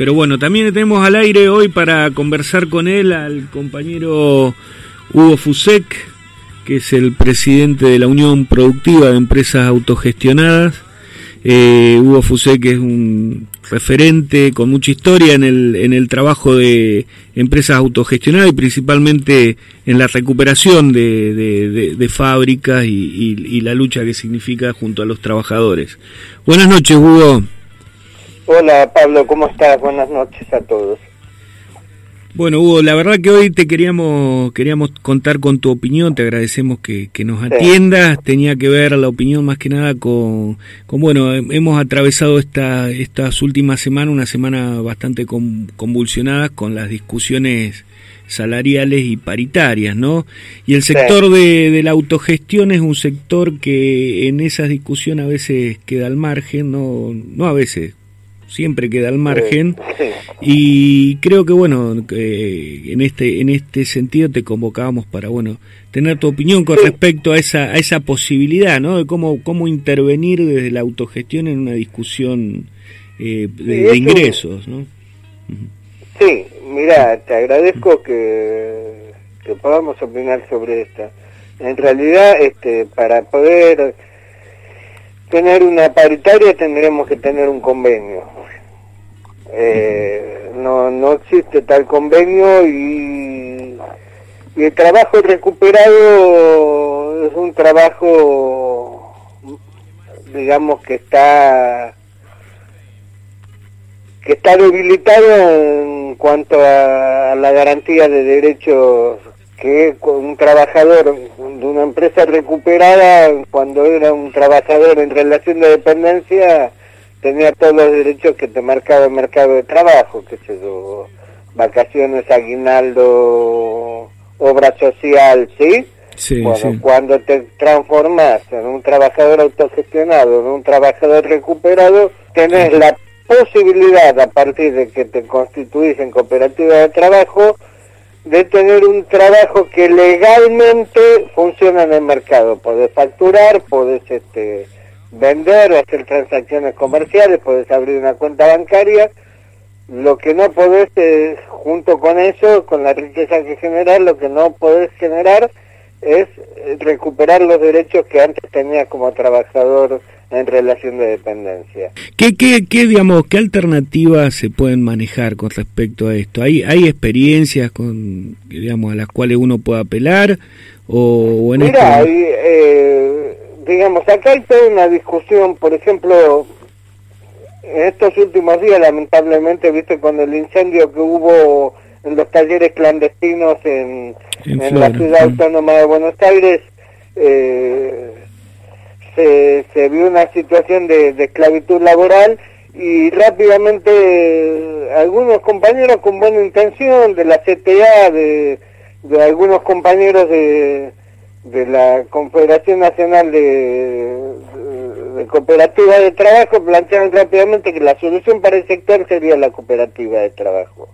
Pero bueno, también tenemos al aire hoy para conversar con él al compañero Hugo Fusek, que es el presidente de la Unión Productiva de Empresas Autogestionadas. Eh, Hugo Fusek es un referente con mucha historia en el, en el trabajo de empresas autogestionadas y principalmente en la recuperación de, fábricas y, y, la lucha que significa junto a los trabajadores. Buenas noches, Hugo. Hola, Pablo, ¿cómo estás? Buenas noches a todos. Bueno, Hugo, la verdad que hoy te queríamos queríamos contar con tu opinión, te agradecemos que, nos atiendas, tenía que ver la opinión más que nada con, con bueno, hemos atravesado esta, estas últimas semanas, una semana bastante convulsionada con las discusiones salariales y paritarias, ¿no? Y el sector de, de, la autogestión es un sector que en esas discusiones a veces queda al margen, no, no a veces, siempre queda al margen. y creo que bueno en este en este sentido te convocábamos para bueno tener tu opinión con respecto a esa a esa posibilidad no de cómo cómo intervenir desde la autogestión en una discusión eh, de, ingresos no sí mira te agradezco que, que podamos opinar sobre esta en realidad este para poder tener una paritaria tendremos que tener un convenio. Eh, no, no existe tal convenio y, el trabajo recuperado es un trabajo, digamos, que está que está debilitado en cuanto a la garantía de derechos que un trabajador de una empresa recuperada cuando era un trabajador en relación de dependencia tenía todos los derechos que te marcaba el mercado de trabajo, que sé yo, vacaciones, aguinaldo, obra social, ¿sí? Sí, bueno, cuando te transformas en un trabajador autogestionado, en un trabajador recuperado, tenés la posibilidad, a partir de que te constituís en cooperativa de trabajo, de tener un trabajo que legalmente funciona en el mercado. Podés facturar, podés este, vender hacer transacciones comerciales, podés abrir una cuenta bancaria. Lo que no podés, junto con eso, con la riqueza que generar, lo que no podés generar es eh, recuperar los derechos que antes tenías como trabajador en relación de dependencia. ¿Qué, qué, qué, digamos, qué alternativas se pueden manejar con respecto a esto? ¿Hay, hay experiencias con, digamos, a las cuales uno puede apelar? O, en Mira, eh, digamos, acá hay toda una discusión, por ejemplo, en estos últimos días, lamentablemente, viste, con el incendio que hubo en los talleres clandestinos en, en, la ciudad autónoma de Buenos Aires, eh, se, se vio una situación de, esclavitud laboral y rápidamente eh, algunos compañeros con buena intención de la CTA, de, de algunos compañeros de, de la Confederación Nacional de, Cooperativas de Trabajo plantean rápidamente que la solución para el sector sería la cooperativa de trabajo.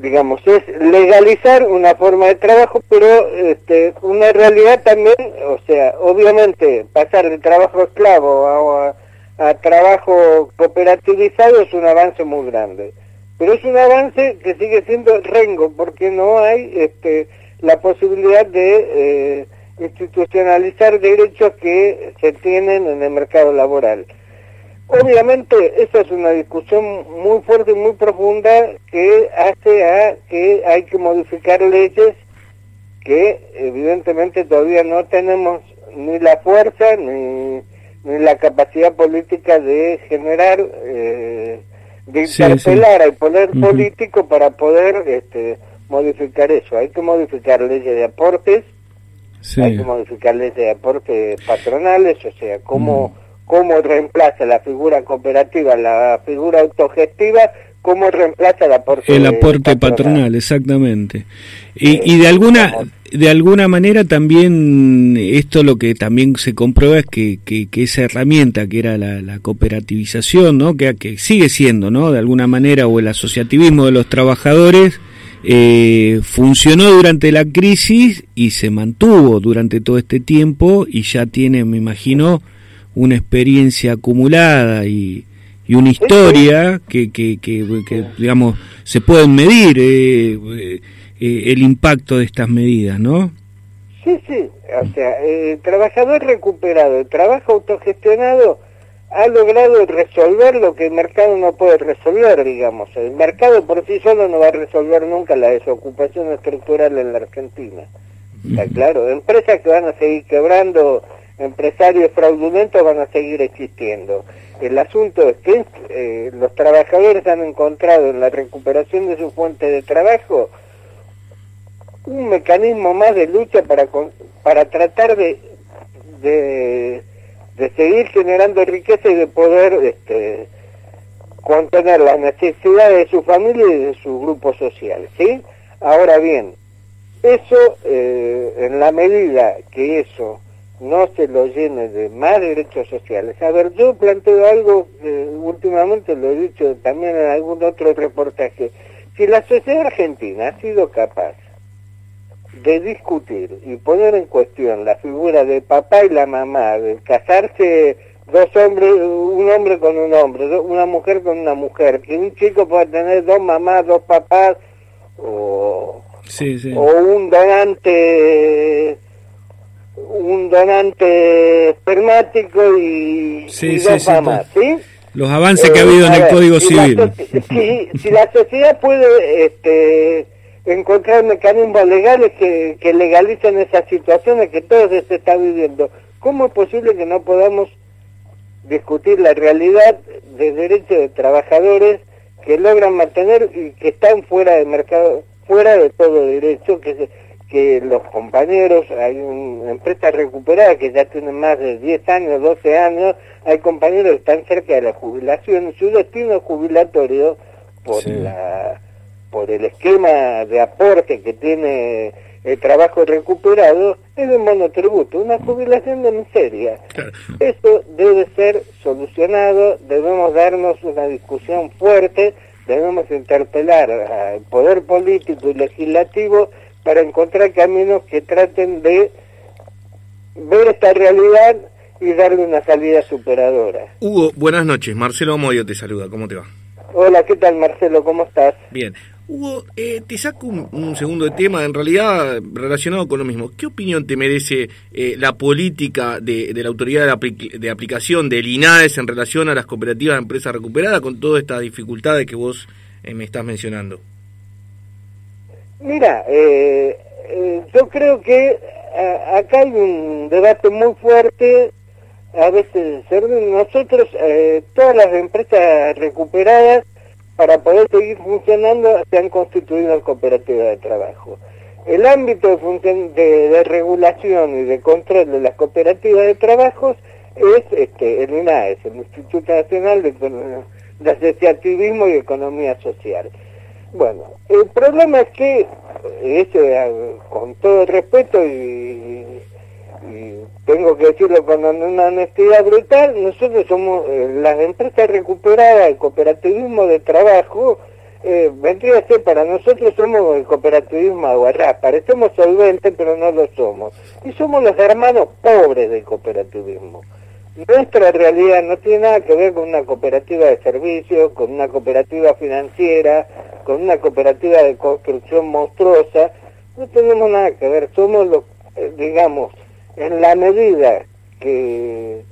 Digamos, es legalizar una forma de trabajo, pero este, una realidad también, o sea, obviamente pasar de trabajo esclavo a, a trabajo cooperativizado es un avance muy grande. Pero es un avance que sigue siendo rengo, porque no hay... este la posibilidad de eh, institucionalizar derechos que se tienen en el mercado laboral. Obviamente esa es una discusión muy fuerte y muy profunda que hace a que hay que modificar leyes que evidentemente todavía no tenemos ni la fuerza ni, ni la capacidad política de generar, eh, de interpelar al poder político para poder este, modificar eso. Hay que modificar leyes de aportes, hay que modificar leyes de aportes patronales, o sea, cómo, mm. Cómo reemplaza la figura cooperativa, la figura autogestiva, cómo reemplaza el aporte el aporte patronal, exactamente. Y, y de alguna de alguna manera también esto lo que también se comprueba es que, que, esa herramienta que era la, la cooperativización no que, que sigue siendo no de alguna manera o el asociativismo de los trabajadores eh, funcionó durante la crisis y se mantuvo durante todo este tiempo y ya tiene, me imagino, una experiencia acumulada y, y una historia que, que, que, digamos, se pueden medir eh, eh, el impacto de estas medidas, ¿no? Sí, sí, o sea, el trabajador recuperado, el trabajo autogestionado ha logrado resolver lo que el mercado no puede resolver, digamos. El mercado por sí solo no va a resolver nunca la desocupación estructural en la Argentina. Está claro, empresas que van a seguir quebrando, empresarios fraudulentos van a seguir existiendo. El asunto es que eh, los trabajadores han encontrado en la recuperación de su fuente de trabajo un mecanismo más de lucha para, para tratar de, de, seguir generando riqueza y de poder este, contener las necesidades de su familia y de su grupo social. ¿sí? Ahora bien, eso, eh, en la medida que eso no se lo llene de más derechos sociales. A ver, yo planteo algo, últimamente lo he dicho también en algún otro reportaje, si la sociedad argentina ha sido capaz de discutir y poner en cuestión la figura del papá y la mamá, de casarse dos hombres, un hombre con un hombre, una mujer con una mujer, que un chico pueda tener dos mamás, dos papás, o, o un donante un donante espermático y, dos mamás, ¿sí? Los avances que ha habido en el Código Civil. si, la sociedad puede este, encontrar mecanismos legales que, que legalicen esas situaciones que todos se está viviendo, ¿cómo es posible que no podamos discutir la realidad de derechos de trabajadores que logran mantener y que están fuera del mercado, fuera de todo derecho, que que los compañeros, hay una empresa recuperada que ya tiene más de 10 años, 12 años, hay compañeros que están cerca de la jubilación, su destino jubilatorio por la por el esquema de aporte que tiene el trabajo recuperado es un monotributo, una jubilación de miseria. Eso debe ser solucionado, debemos darnos una discusión fuerte, debemos interpelar al poder político y legislativo para encontrar caminos que traten de ver esta realidad y darle una salida superadora. Hugo, buenas noches. Marcelo Moyo te saluda. ¿Cómo te va? Hola, ¿qué tal Marcelo? ¿Cómo estás? Bien. Hugo, eh, te saco un, segundo tema, en realidad relacionado con lo mismo. ¿Qué opinión te merece eh, la política de, la autoridad de, aplicación del INAES en relación a las cooperativas de empresas recuperadas con todas estas dificultades que vos eh, me estás mencionando? Mira, eh, eh, yo creo que acá hay un debate muy fuerte, a veces nosotros, eh, todas las empresas recuperadas, para poder seguir funcionando, se han constituido en cooperativas de trabajo. El ámbito de, regulación y de control de las cooperativas de trabajo es este, el INAES, el Instituto Nacional de, de Asociativismo y Economía Social. Bueno, el problema es que, eh, con todo respeto y, tengo que decirlo con una honestidad brutal, nosotros somos eh, las empresas recuperadas, el cooperativismo de trabajo, vendría a ser para nosotros somos el cooperativismo aguarrá, parecemos solventes pero no lo somos, y somos los hermanos pobres del cooperativismo. Nuestra realidad no tiene nada que ver con una cooperativa de servicios, con una cooperativa financiera, con una cooperativa de construcción monstruosa, no tenemos nada que ver, somos los, eh, digamos, en la medida que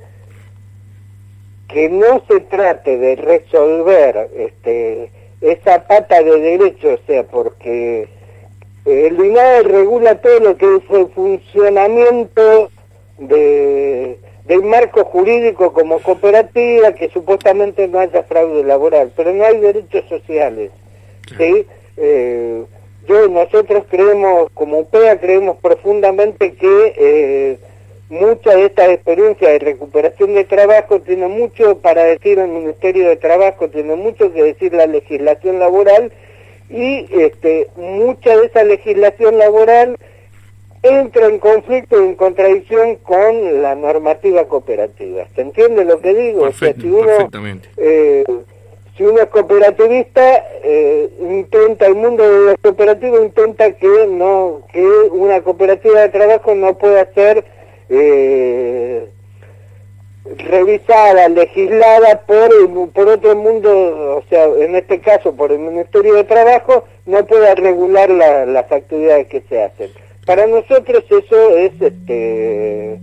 que no se trate de resolver este esa pata de derecho, o sea, porque el INAE regula todo lo que es el funcionamiento de del marco jurídico como cooperativa, que supuestamente no haya fraude laboral, pero no hay derechos sociales. ¿sí? Eh, yo, nosotros creemos, como UPEA, creemos profundamente que eh, mucha de estas experiencias de recuperación de trabajo tiene mucho para decir el Ministerio de Trabajo, tiene mucho que decir la legislación laboral y este, mucha de esa legislación laboral entra en conflicto y en contradicción con la normativa cooperativa. ¿Se entiende lo que digo? si uno, eh, si uno es cooperativista, eh, intenta, el mundo de los cooperativos intenta que no que una cooperativa de trabajo no pueda ser eh, revisada, legislada por, por otro mundo, o sea, en este caso por el Ministerio de Trabajo, no pueda regular las actividades que se hacen. Para nosotros eso es, este, eh,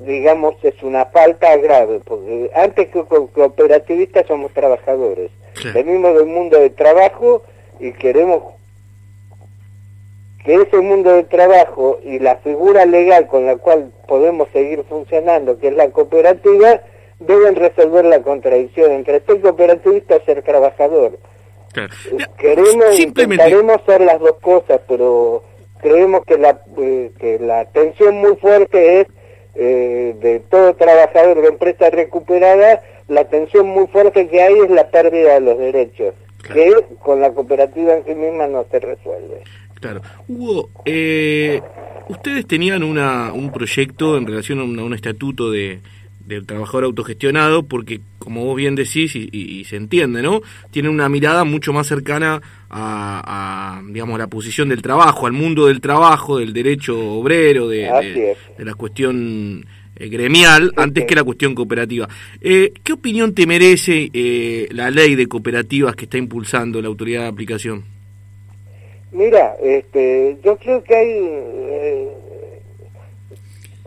digamos, es una falta grave, porque antes que cooperativistas somos trabajadores. Venimos del mundo del trabajo y queremos que ese mundo del trabajo y la figura legal con la cual podemos seguir funcionando, que es la cooperativa, deben resolver la contradicción entre ser cooperativista y ser trabajador. Queremos, intentaremos hacer las dos cosas, pero creemos que la, eh, que la tensión muy fuerte es eh, de todo trabajador de empresa recuperada, la tensión muy fuerte que hay es la pérdida de los derechos, que con la cooperativa en sí misma no se resuelve. Claro. Hugo, eh, ustedes tenían una, un proyecto en relación a un, estatuto de, del trabajador autogestionado, porque como vos bien decís y, se entiende, ¿no? Tienen una mirada mucho más cercana a, digamos, la posición del trabajo, al mundo del trabajo, del derecho obrero, de, la cuestión eh, gremial, antes que la cuestión cooperativa. Eh, ¿Qué opinión te merece eh, la ley de cooperativas que está impulsando la autoridad de aplicación? Mira, este, yo creo que hay, eh,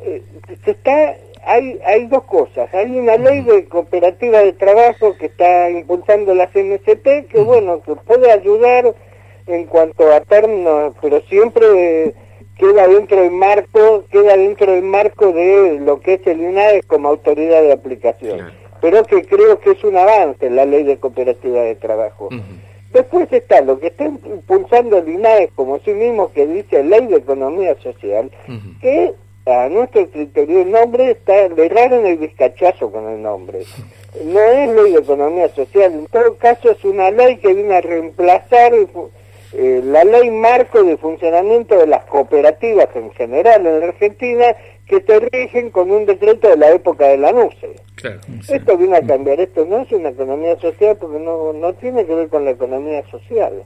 eh, está, hay, hay dos cosas. Hay una ley de cooperativa de trabajo que está impulsando la CNCP, que bueno, que puede ayudar en cuanto a términos, pero siempre queda dentro del marco, queda dentro del marco de lo que es el INADES como autoridad de aplicación. Pero que creo que es un avance la ley de cooperativa de trabajo. Después está lo que está impulsando el INAE como sí mismo que dice Ley de Economía Social, que a nuestro criterio el nombre está, le en el bizcachazo con el nombre. No es Ley de Economía Social, en todo caso es una ley que viene a reemplazar eh, la ley marco de funcionamiento de las cooperativas en general en Argentina que se rigen con un decreto de la época de la NUCE. Esto viene a cambiar, esto no es una economía social porque no, no tiene que ver con la economía social.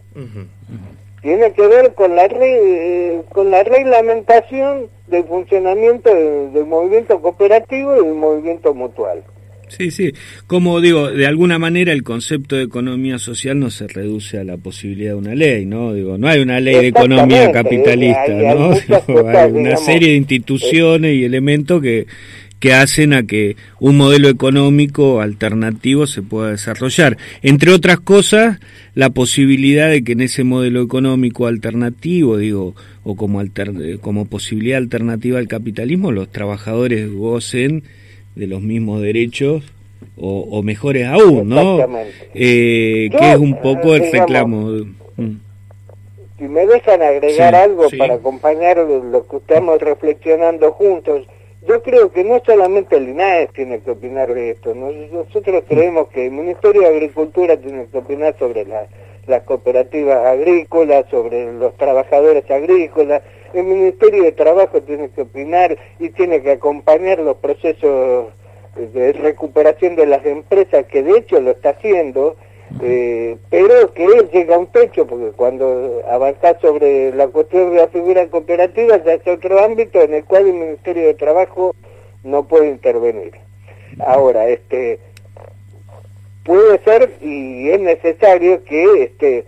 Tiene que ver con la, re, con la reglamentación del funcionamiento del movimiento cooperativo y del movimiento mutual. Sí, sí. Como digo, de alguna manera el concepto de economía social no se reduce a la posibilidad de una ley, ¿no? Digo, no hay una ley de economía capitalista, ¿no? Hay, una serie de instituciones y elementos que, que hacen a que un modelo económico alternativo se pueda desarrollar. Entre otras cosas, la posibilidad de que en ese modelo económico alternativo, digo, o como, como posibilidad alternativa al capitalismo, los trabajadores gocen de los mismos derechos o, mejores aún, ¿no? Eh, que es un poco el reclamo. Mm. Si me dejan agregar algo para acompañar lo que estamos reflexionando juntos, yo creo que no solamente el INAES tiene que opinar de esto, nosotros creemos que el Ministerio de Agricultura tiene que opinar sobre las cooperativas agrícolas, sobre los trabajadores agrícolas, el Ministerio de Trabajo tiene que opinar y tiene que acompañar los procesos de recuperación de las empresas, que de hecho lo está haciendo, eh, pero que llega a un techo, porque cuando avanza sobre la cuestión de la figura cooperativa ya es otro ámbito en el cual el Ministerio de Trabajo no puede intervenir. Ahora, este puede ser y es necesario que este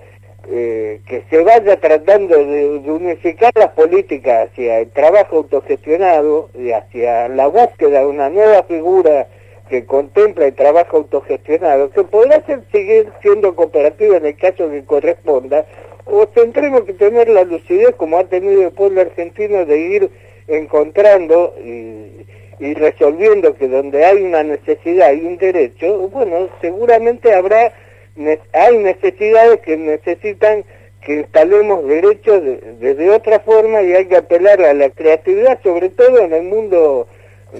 eh, que se vaya tratando de, unificar las políticas hacia el trabajo autogestionado y hacia la búsqueda de una nueva figura que contempla el trabajo autogestionado, que podrá seguir siendo cooperativa en el caso que corresponda, o tendremos que tener la lucidez, como ha tenido el pueblo argentino, de ir encontrando y, y resolviendo que donde hay una necesidad y un derecho, bueno, seguramente habrá hay necesidades que necesitan que instalemos derechos desde otra forma y hay que apelar a la creatividad, sobre todo en el mundo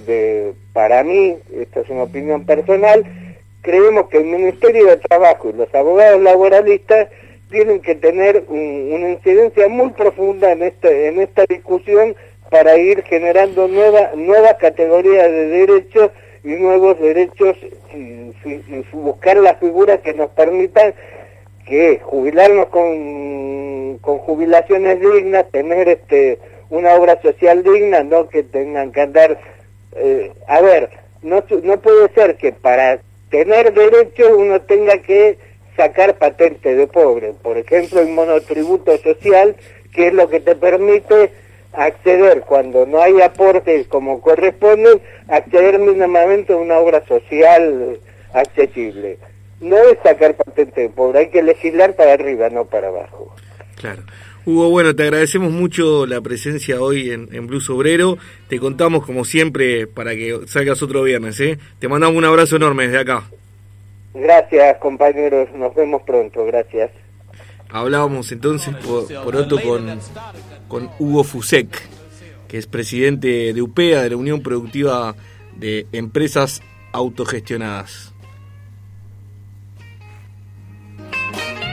de, para mí, esta es una opinión personal, creemos que el Ministerio de Trabajo y los abogados laboralistas tienen que tener una incidencia muy profunda en esta, en esta discusión para ir generando nuevas nuevas categorías de derechos y nuevos derechos y, buscar las figuras que nos permitan que jubilarnos con, con jubilaciones dignas, tener este una obra social digna, no que tengan que andar eh, a ver, no, no puede ser que para tener derechos uno tenga que sacar patente de pobre. Por ejemplo, el monotributo social, que es lo que te permite acceder cuando no hay aportes como corresponde, acceder mínimamente a una obra social accesible. No es sacar patente de pobre, hay que legislar para arriba, no para abajo. Claro. Hugo, bueno, te agradecemos mucho la presencia hoy en, en Blues Obrero. Te contamos como siempre para que salgas otro viernes. ¿eh? Te mandamos un abrazo enorme desde acá. Gracias, compañeros. Nos vemos pronto. Gracias. Hablábamos entonces por, por otro con, con Hugo Fusek, que es presidente de UPEA, de la Unión Productiva de Empresas Autogestionadas.